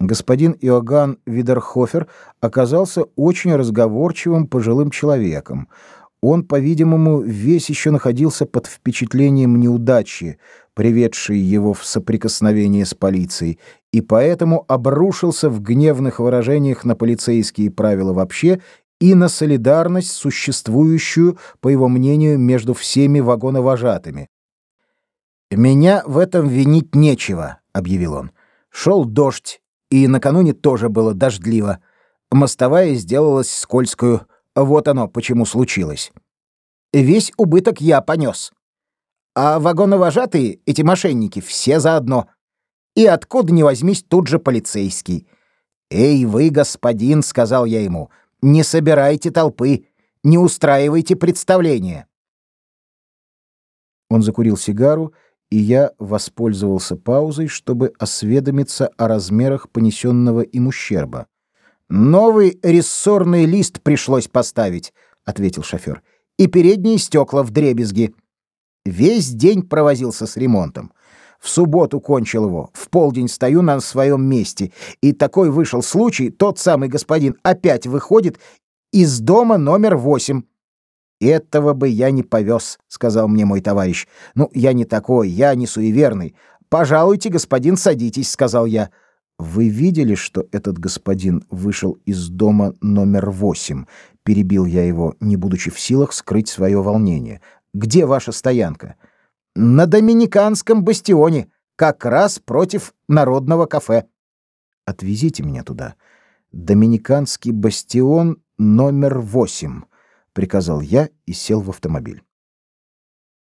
Господин Иоганн Видерхофер оказался очень разговорчивым пожилым человеком. Он, по-видимому, весь еще находился под впечатлением неудачи, приведшей его в соприкосновение с полицией, и поэтому обрушился в гневных выражениях на полицейские правила вообще и на солидарность, существующую, по его мнению, между всеми вагоновожатыми. «Меня в этом винить нечего», — объявил он. «Шел дождь, и накануне тоже было дождливо. Мостовая сделалась скользкую. Вот оно, почему случилось. Весь убыток я понес. А вагоновожатые, эти мошенники, все заодно. И откуда ни возьмись тут же полицейский. «Эй, вы, господин», — сказал я ему, — «не собирайте толпы, не устраивайте представления». Он закурил сигару и я воспользовался паузой, чтобы осведомиться о размерах понесенного им ущерба. «Новый рессорный лист пришлось поставить», — ответил шофер, — «и передние стекла в дребезги. Весь день провозился с ремонтом. В субботу кончил его, в полдень стою на своем месте, и такой вышел случай, тот самый господин опять выходит из дома номер восемь. «Этого бы я не повез», — сказал мне мой товарищ. «Ну, я не такой, я не суеверный. Пожалуйте, господин, садитесь», — сказал я. «Вы видели, что этот господин вышел из дома номер восемь?» Перебил я его, не будучи в силах скрыть свое волнение. «Где ваша стоянка?» «На Доминиканском бастионе, как раз против народного кафе». «Отвезите меня туда. Доминиканский бастион номер восемь». — приказал я и сел в автомобиль.